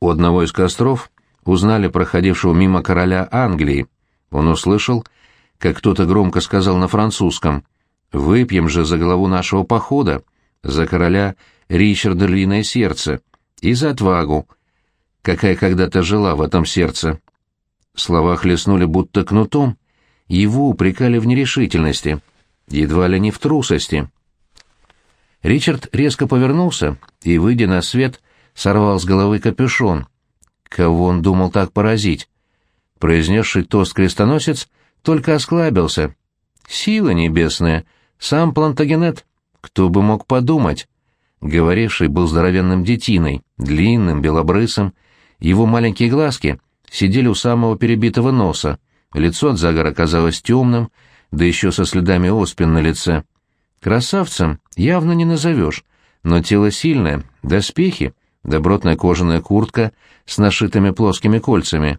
У одного из костров узнали проходившего мимо короля Англии. Он услышал, как кто-то громко сказал на французском «Выпьем же за голову нашего похода, за короля Ричарда Львиное Сердце и за отвагу, какая когда-то жила в этом сердце». Слова хлестнули будто кнутом, его упрекали в нерешительности, едва ли не в трусости. Ричард резко повернулся и, выйдя на свет, сорвал с головы капюшон. Кого он думал так поразить? Произнесший тост крестоносец только осклабился. «Сила небесная! Сам Плантагенет! Кто бы мог подумать?» Говоривший был здоровенным детиной, длинным, белобрысым. Его маленькие глазки сидели у самого перебитого носа, лицо от загара казалось темным, да еще со следами оспин на лице. Красавцем явно не назовешь, но тело сильное, доспехи, добротная кожаная куртка с нашитыми плоскими кольцами.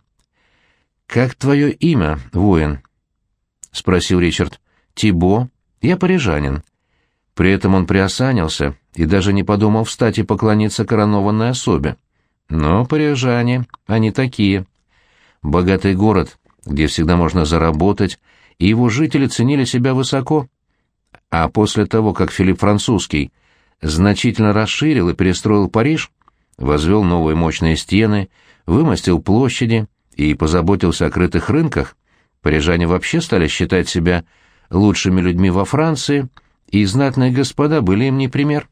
«Как твое имя, воин?» — спросил Ричард. «Тибо. Я парижанин». При этом он приосанился и даже не подумал встать и поклониться коронованной особе. Но парижане, они такие. Богатый город, где всегда можно заработать, и его жители ценили себя высоко. А после того, как Филипп Французский значительно расширил и перестроил Париж, возвел новые мощные стены, вымостил площади и позаботился о крытых рынках, парижане вообще стали считать себя лучшими людьми во Франции, и знатные господа были им не пример.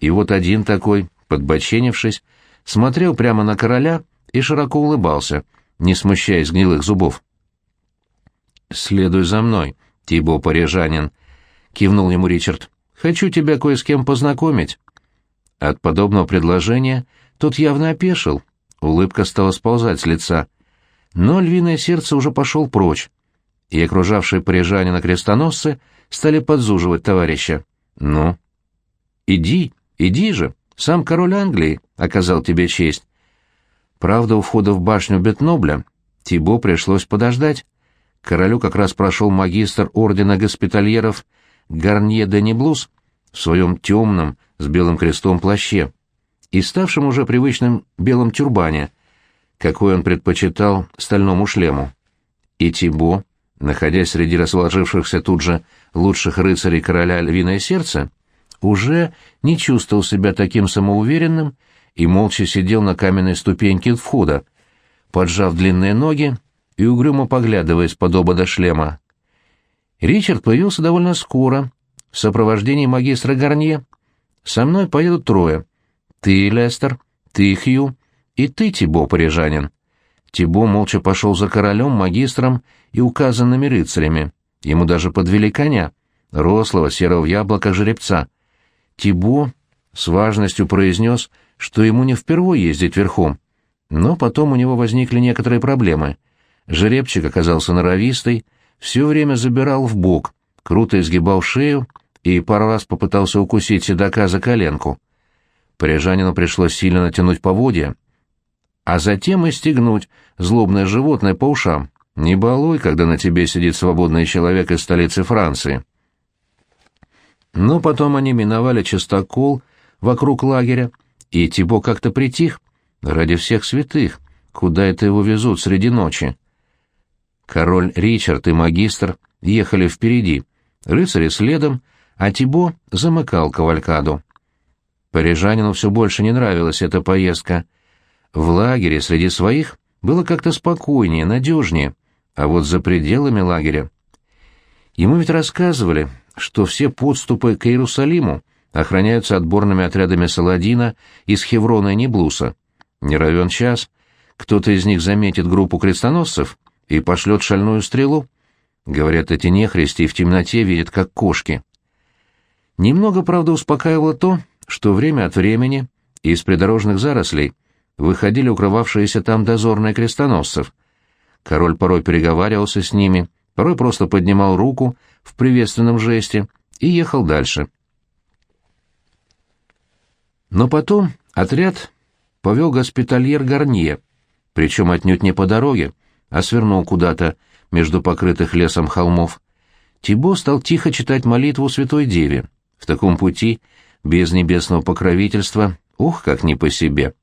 И вот один такой, подбоченившись, смотрел прямо на короля и широко улыбался, не смущаясь гнилых зубов. «Следуй за мной, Тибо парижанин», — кивнул ему Ричард. «Хочу тебя кое с кем познакомить». От подобного предложения тот явно опешил, улыбка стала сползать с лица. Но львиное сердце уже пошел прочь, и окружавшие парижане крестоносцы стали подзуживать товарища. «Ну?» «Иди, иди же, сам король Англии оказал тебе честь». Правда, у входа в башню Бетнобля Тибо пришлось подождать. Королю как раз прошел магистр ордена госпитальеров Гарнье де Неблус в своем темном с белым крестом плаще и ставшем уже привычным белом тюрбане, какой он предпочитал стальному шлему. И Тибо, находясь среди расположившихся тут же лучших рыцарей короля Львиное Сердце, уже не чувствовал себя таким самоуверенным и молча сидел на каменной ступеньке входа, поджав длинные ноги и угрюмо поглядывая из-под обода шлема. Ричард появился довольно скоро, в сопровождении магистра Гарнье. Со мной поедут трое. Ты, Лестер, ты, Хью, и ты, Тибо, парижанин. Тибо молча пошел за королем, магистром и указанными рыцарями. Ему даже подвели коня, рослого серого яблока жеребца. Тибо с важностью произнес, что ему не впервые ездить верхом. Но потом у него возникли некоторые проблемы. Жеребчик оказался норовистый, все время забирал в бок, круто изгибал шею и пару раз попытался укусить седока за коленку. Парижанину пришлось сильно натянуть поводья, а затем и стегнуть злобное животное по ушам. Не балуй, когда на тебе сидит свободный человек из столицы Франции. Но потом они миновали частокол вокруг лагеря, и Тибо как-то притих. Ради всех святых, куда это его везут среди ночи? Король Ричард и магистр ехали впереди, рыцари следом, а Тибо замыкал кавалькаду. Парижанину все больше не нравилась эта поездка. В лагере среди своих было как-то спокойнее, надежнее, а вот за пределами лагеря... Ему ведь рассказывали, что все подступы к Иерусалиму охраняются отборными отрядами Саладина из Хеврона и Неблуса. Не равен час, кто-то из них заметит группу крестоносцев и пошлет шальную стрелу. Говорят, эти нехристи в темноте видят, как кошки. Немного, правда, успокаивало то, что время от времени из придорожных зарослей выходили укрывавшиеся там дозорные крестоносцев. Король порой переговаривался с ними, порой просто поднимал руку в приветственном жесте и ехал дальше. Но потом отряд повел госпитальер Гарнье, причем отнюдь не по дороге, а свернул куда-то между покрытых лесом холмов. Тибо стал тихо читать молитву Святой Деве. В таком пути, без небесного покровительства, ух, как не по себе.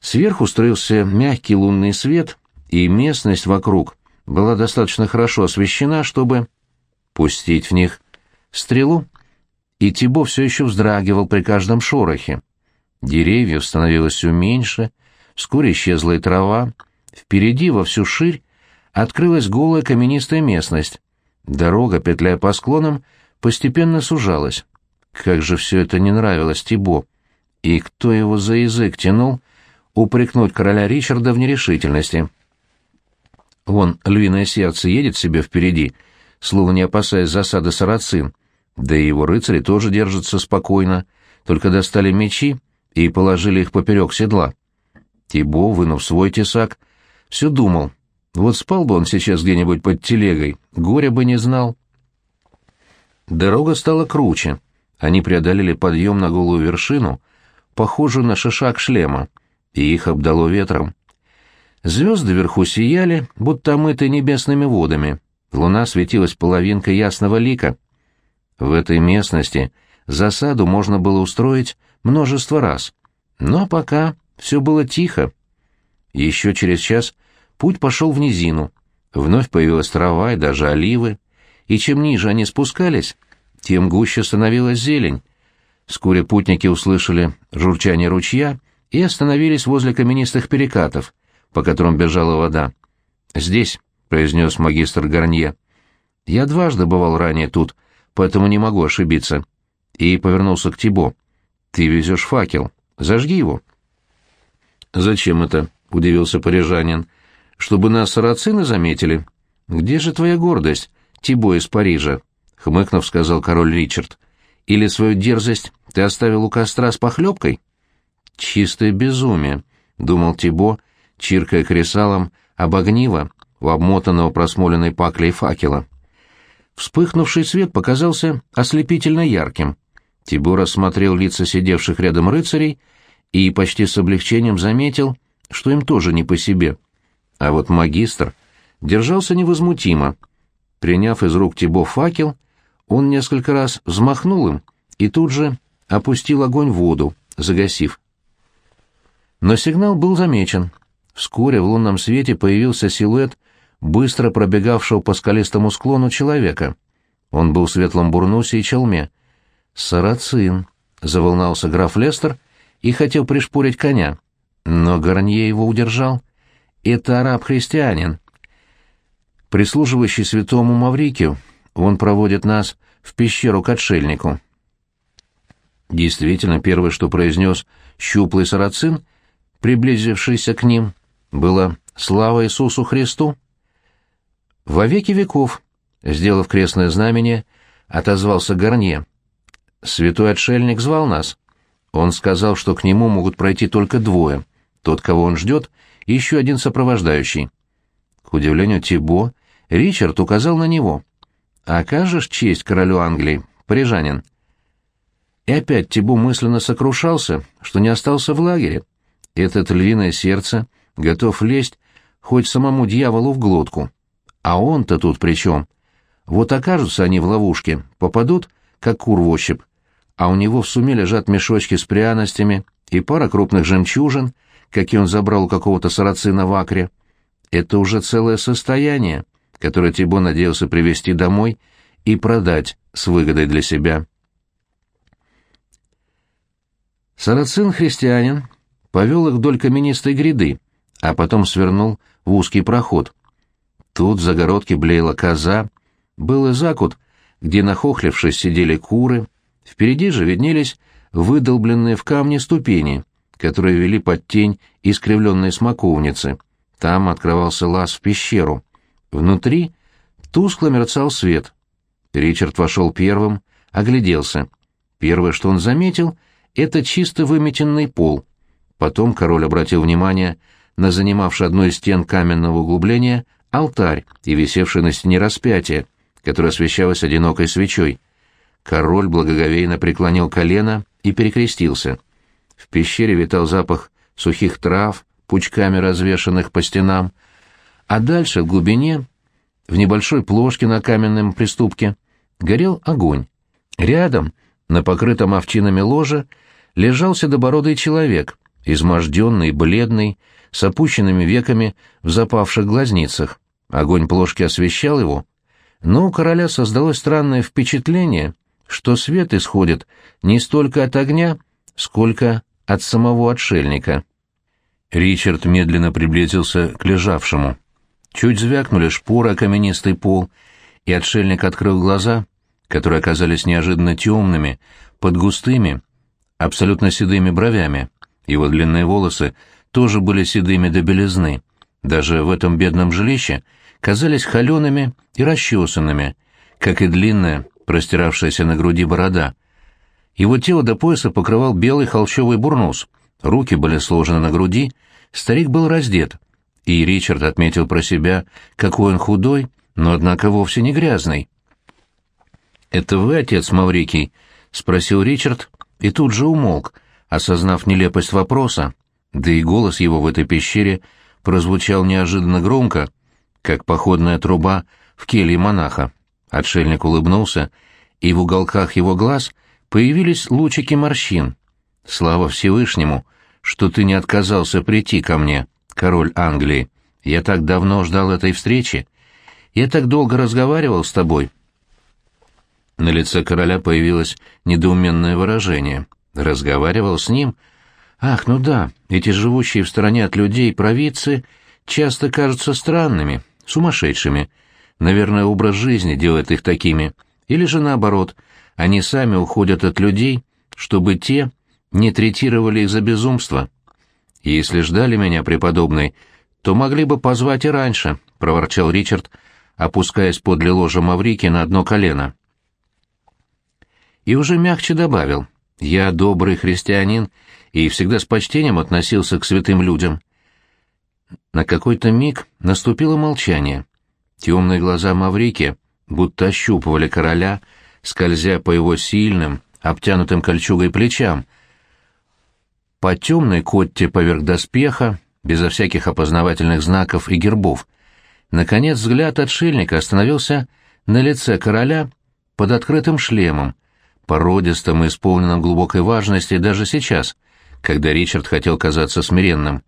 Сверху строился мягкий лунный свет, и местность вокруг была достаточно хорошо освещена, чтобы пустить в них стрелу. И Тибо все еще вздрагивал при каждом шорохе. Деревьев становилось все меньше, вскоре исчезла и трава, впереди во всю ширь открылась голая каменистая местность. Дорога, петляя по склонам, постепенно сужалась. Как же все это не нравилось Тибо! И кто его за язык тянул упрекнуть короля Ричарда в нерешительности? Вон львиное сердце едет себе впереди, словно не опасаясь засады сарацин, да и его рыцари тоже держатся спокойно, только достали мечи и положили их поперек седла. Тибо, вынув свой тесак, все думал, вот спал бы он сейчас где-нибудь под телегой, горя бы не знал. Дорога стала круче. Они преодолели подъем на голую вершину, похожую на шишак шлема, и их обдало ветром. Звезды вверху сияли, будто омыты небесными водами. Луна светилась половинкой ясного лика. В этой местности засаду можно было устроить множество раз. Но пока все было тихо. Еще через час путь пошел в низину. Вновь появилась трава и даже оливы. И чем ниже они спускались, тем гуще становилась зелень. Вскоре путники услышали журчание ручья и остановились возле каменистых перекатов, по которым бежала вода. «Здесь», — произнес магистр Гарнье. «Я дважды бывал ранее тут, поэтому не могу ошибиться». И повернулся к Тибо. «Ты везешь факел. Зажги его». «Зачем это?» — удивился парижанин. «Чтобы нас сарацины заметили? Где же твоя гордость, Тибо из Парижа?» — хмыкнув, сказал король Ричард. «Или свою дерзость ты оставил у костра с похлебкой?» «Чистое безумие», — думал Тибо, чиркая кресалом об огниво, у обмотанного просмоленной паклей факела. Вспыхнувший свет показался ослепительно ярким. Тибо рассмотрел лица сидевших рядом рыцарей и почти с облегчением заметил, что им тоже не по себе. А вот магистр держался невозмутимо. Приняв из рук Тибо факел, он несколько раз взмахнул им и тут же опустил огонь в воду, загасив. Но сигнал был замечен. Вскоре в лунном свете появился силуэт быстро пробегавшего по скалистому склону человека. Он был в светлом бурнусе и челме. «Сарацин», — заволнался граф Лестер и хотел пришпорить коня. Но Гарнье его удержал. «Это араб-христианин, прислуживающий святому Маврикию. Он проводит нас в пещеру к отшельнику». Действительно, первое, что произнес щуплый сарацин, приблизившийся к ним, было «Слава Иисусу Христу!» «Во веки веков», — сделав крестное знамение, отозвался Гарнье. «Святой отшельник звал нас. Он сказал, что к нему могут пройти только двое. Тот, кого он ждет, и еще один сопровождающий». К удивлению Тибо, Ричард указал на него. «Окажешь честь королю Англии, парижанин?» И опять Тибу мысленно сокрушался, что не остался в лагере. Этот львиное сердце готов лезть хоть самому дьяволу в глотку. А он-то тут при чем? Вот окажутся они в ловушке, попадут, как кур в ощупь, а у него в суме лежат мешочки с пряностями и пара крупных жемчужин, какие он забрал у какого-то сарацина в Акре. Это уже целое состояние, которое Тибо надеялся привезти домой и продать с выгодой для себя. Сарацин-христианин повел их вдоль каменистой гряды, а потом свернул в узкий проход. Тут в загородке блеяла коза, был и закут, где, нахохлившись, сидели куры, впереди же виднелись выдолбленные в камне ступени, которые вели под тень искривленной смоковницы. Там открывался лаз в пещеру. Внутри тускло мерцал свет. Ричард вошел первым, огляделся. Первое, что он заметил, — это чисто выметенный пол. Потом король обратил внимание на занимавший одну из стен каменного углубления алтарь и висевший на стене распятие, которое освещалось одинокой свечой. Король благоговейно преклонил колено и перекрестился. В пещере витал запах сухих трав, пучками развешанных по стенам, а дальше, в глубине, в небольшой плошке на каменном приступке, горел огонь. Рядом, на покрытом овчинами ложе, лежал седобородый человек, изможденный, бледный, с опущенными веками в запавших глазницах. Огонь плошки освещал его, но у короля создалось странное впечатление, что свет исходит не столько от огня, сколько от самого отшельника. Ричард медленно приблизился к лежавшему. Чуть звякнули шпоры о каменистый пол, и отшельник открыл глаза, которые оказались неожиданно темными, под густыми, абсолютно седыми бровями. Его длинные волосы тоже были седыми до белизны. Даже в этом бедном жилище казались холеными и расчесанными, как и длинная, простиравшаяся на груди борода. Его тело до пояса покрывал белый холщовый бурнус, руки были сложены на груди, старик был раздет, и Ричард отметил про себя, какой он худой, но, однако, вовсе не грязный. «Это вы, отец Маврикий?» — спросил Ричард, и тут же умолк, осознав нелепость вопроса, да и голос его в этой пещере прозвучал неожиданно громко, как походная труба в келье монаха. Отшельник улыбнулся, и в уголках его глаз появились лучики морщин. «Слава Всевышнему, что ты не отказался прийти ко мне, король Англии. Я так давно ждал этой встречи. Я так долго разговаривал с тобой». На лице короля появилось недоуменное выражение. «Разговаривал с ним?» «Ах, ну да, эти живущие в стороне от людей провидцы часто кажутся странными, сумасшедшими. Наверное, образ жизни делает их такими. Или же наоборот, они сами уходят от людей, чтобы те не третировали их за безумство. Если ждали меня, преподобный, то могли бы позвать и раньше, — проворчал Ричард, опускаясь подле ложа Маврики на одно колено. И уже мягче добавил, — я добрый христианин и всегда с почтением относился к святым людям. На какой-то миг наступило молчание. Темные глаза Маврики будто ощупывали короля, скользя по его сильным, обтянутым кольчугой плечам, по темной котте поверх доспеха, безо всяких опознавательных знаков и гербов. Наконец взгляд отшельника остановился на лице короля под открытым шлемом, породистым и исполненным глубокой важности даже сейчас, когда Ричард хотел казаться смиренным.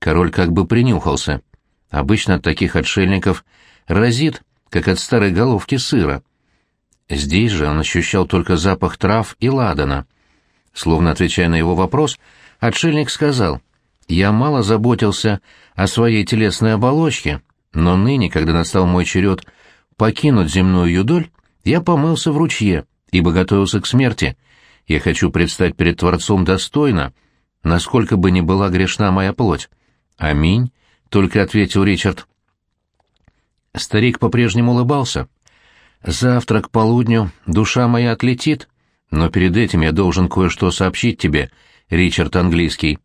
Король как бы принюхался. Обычно от таких отшельников разит, как от старой головки сыра. Здесь же он ощущал только запах трав и ладана. Словно отвечая на его вопрос, отшельник сказал, «Я мало заботился о своей телесной оболочке, но ныне, когда настал мой черед покинуть земную юдоль, я помылся в ручье, ибо готовился к смерти. Я хочу предстать перед Творцом достойно, насколько бы ни была грешна моя плоть. «Аминь», — только ответил Ричард. Старик по-прежнему улыбался. «Завтра к полудню душа моя отлетит, но перед этим я должен кое-что сообщить тебе, Ричард Английский.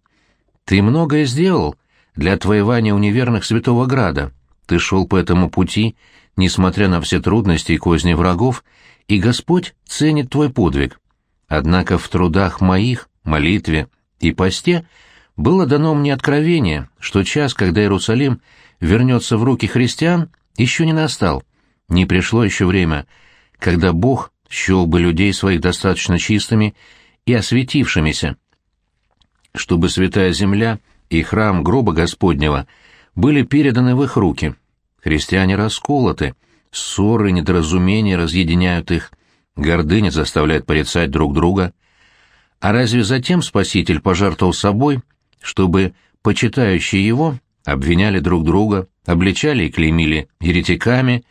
Ты многое сделал для отвоевания у неверных Святого Града. Ты шел по этому пути, несмотря на все трудности и козни врагов, и Господь ценит твой подвиг. Однако в трудах моих, молитве и посте — было дано мне откровение, что час, когда Иерусалим вернется в руки христиан, еще не настал. Не пришло еще время, когда Бог счел бы людей своих достаточно чистыми и осветившимися, чтобы святая земля и храм гроба Господнего были переданы в их руки. Христиане расколоты, ссоры и недоразумения разъединяют их, гордыня заставляет порицать друг друга. А разве затем Спаситель пожертвовал собой — чтобы почитающие его обвиняли друг друга, обличали и клеймили еретиками,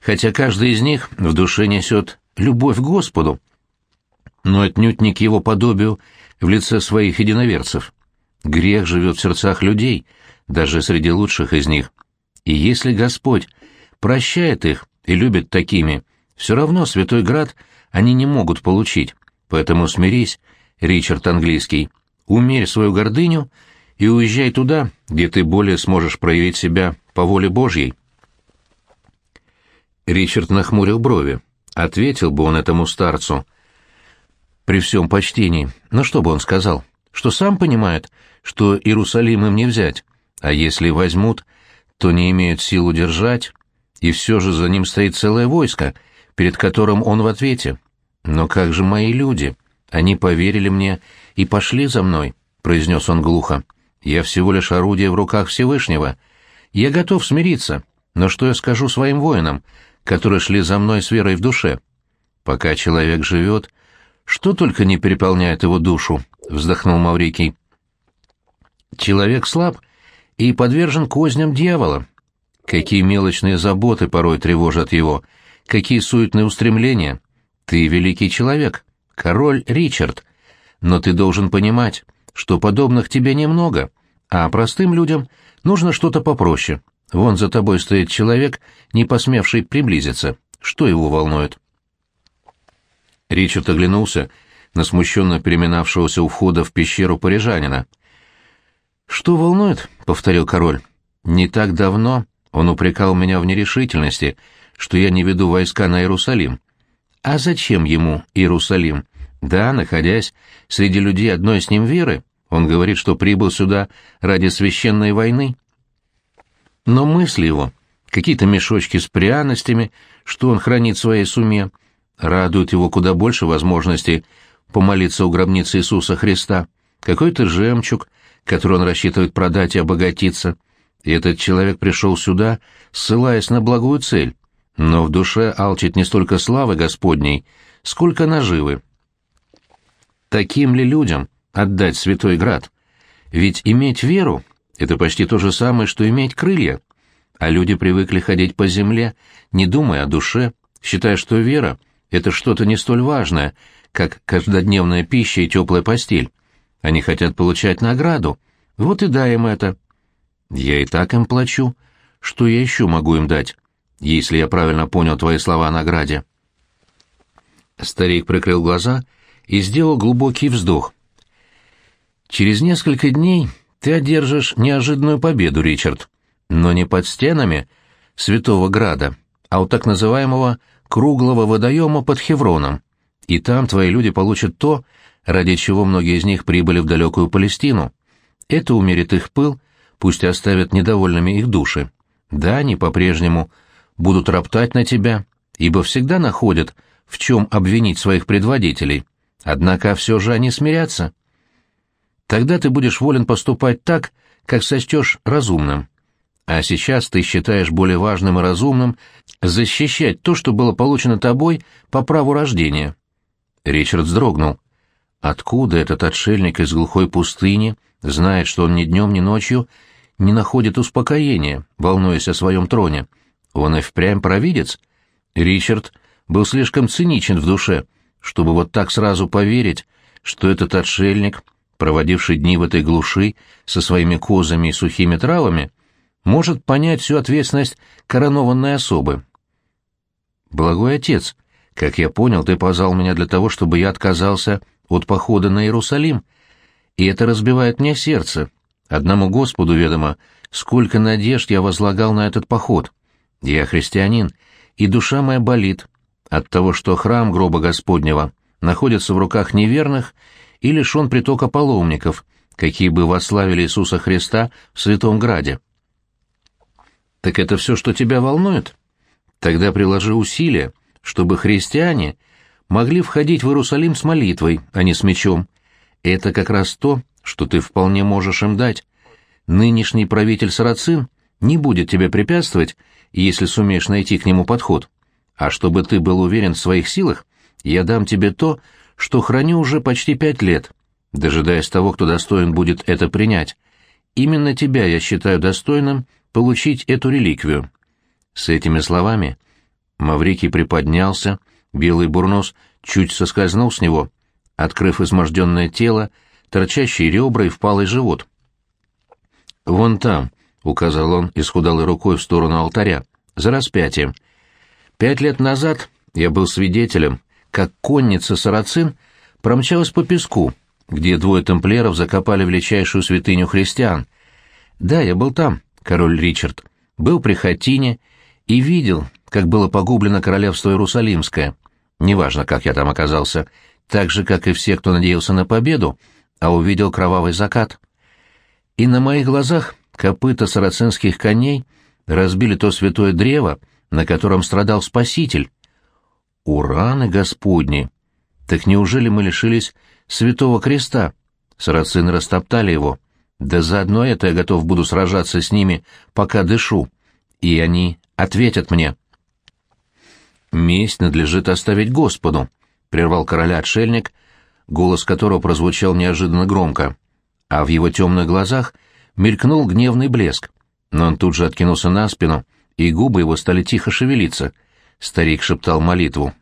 хотя каждый из них в душе несет любовь к Господу, но отнюдь не к его подобию в лице своих единоверцев. Грех живет в сердцах людей, даже среди лучших из них. И если Господь прощает их и любит такими, все равно Святой Град они не могут получить. Поэтому смирись, Ричард Английский, умерь свою гордыню и уезжай туда, где ты более сможешь проявить себя по воле Божьей. Ричард нахмурил брови. Ответил бы он этому старцу. При всем почтении. Но что бы он сказал? Что сам понимает, что Иерусалим им не взять, а если возьмут, то не имеют сил удержать, и все же за ним стоит целое войско, перед которым он в ответе. Но как же мои люди? Они поверили мне и пошли за мной, произнес он глухо. «Я всего лишь орудие в руках Всевышнего. Я готов смириться, но что я скажу своим воинам, которые шли за мной с верой в душе? Пока человек живет, что только не переполняет его душу», — вздохнул Маврикий. «Человек слаб и подвержен козням дьявола. Какие мелочные заботы порой тревожат его, какие суетные устремления. Ты великий человек, король Ричард, но ты должен понимать, что подобных тебе немного, а простым людям нужно что-то попроще. Вон за тобой стоит человек, не посмевший приблизиться. Что его волнует?» Ричард оглянулся на смущенно переминавшегося у входа в пещеру парижанина. «Что волнует?» — повторил король. «Не так давно он упрекал меня в нерешительности, что я не веду войска на Иерусалим. А зачем ему Иерусалим? Да, находясь среди людей одной с ним веры, он говорит, что прибыл сюда ради священной войны. Но мысли его, какие-то мешочки с пряностями, что он хранит в своей суме, радуют его куда больше возможностей помолиться у гробницы Иисуса Христа, какой-то жемчуг, который он рассчитывает продать и обогатиться. И этот человек пришел сюда, ссылаясь на благую цель, но в душе алчит не столько славы Господней, сколько наживы. Таким ли людям отдать Святой Град? Ведь иметь веру — это почти то же самое, что иметь крылья. А люди привыкли ходить по земле, не думая о душе, считая, что вера — это что-то не столь важное, как каждодневная пища и теплая постель. Они хотят получать награду. Вот и дай им это. Я и так им плачу. Что я еще могу им дать, если я правильно понял твои слова о награде?» Старик прикрыл глаза и сделал глубокий вздох. «Через несколько дней ты одержишь неожиданную победу, Ричард, но не под стенами Святого Града, а у так называемого круглого водоема под Хевроном. И там твои люди получат то, ради чего многие из них прибыли в далекую Палестину. Это умерит их пыл, пусть оставят недовольными их души. Да, они по-прежнему будут роптать на тебя, ибо всегда находят, в чем обвинить своих предводителей. Однако все же они смирятся. Тогда ты будешь волен поступать так, как сочтешь разумным. А сейчас ты считаешь более важным и разумным защищать то, что было получено тобой по праву рождения. Ричард вздрогнул. Откуда этот отшельник из глухой пустыни знает, что он ни днем, ни ночью не находит успокоения, волнуясь о своем троне? Он и впрямь провидец? Ричард был слишком циничен в душе, чтобы вот так сразу поверить, что этот отшельник, проводивший дни в этой глуши со своими козами и сухими травами, может понять всю ответственность коронованной особы. «Благой отец», как я понял, ты позвал меня для того, чтобы я отказался от похода на Иерусалим, и это разбивает мне сердце. Одному Господу ведомо, сколько надежд я возлагал на этот поход. Я христианин, и душа моя болит от того, что храм гроба Господнего находится в руках неверных и лишен притока паломников, какие бы восславили Иисуса Христа в Святом Граде. Так это все, что тебя волнует? Тогда приложи усилия, чтобы христиане могли входить в Иерусалим с молитвой, а не с мечом. Это как раз то, что ты вполне можешь им дать. Нынешний правитель Сарацин не будет тебе препятствовать, если сумеешь найти к нему подход. А чтобы ты был уверен в своих силах, я дам тебе то, что храню уже почти пять лет, дожидаясь того, кто достоин будет это принять. Именно тебя я считаю достойным получить эту реликвию». С этими словами Маврикий приподнялся, белый бурнос чуть соскользнул с него, открыв изможденное тело, торчащие ребра и впалый живот. «Вон там», — указал он исхудалой рукой в сторону алтаря, — «за распятием. Пять лет назад я был свидетелем, как конница Сарацин промчалась по песку, где двое тамплиеров закопали величайшую святыню христиан. Да, я был там, король Ричард, был при Хатине и видел, как было погублено королевство Иерусалимское. Неважно, как я там оказался, так же, как и все, кто надеялся на победу, а увидел кровавый закат. И на моих глазах копыта сарацинских коней разбили то святое древо, на котором страдал Спаситель. Ураны Господни! Так неужели мы лишились святого креста, Сарацины растоптали его. Да заодно это я готов буду сражаться с ними, пока дышу. И они ответят мне. «Месть надлежит оставить Господу», — прервал короля отшельник, голос которого прозвучал неожиданно громко. А в его темных глазах мелькнул гневный блеск. Но он тут же откинулся на спину, и губы его стали тихо шевелиться. Старик шептал молитву.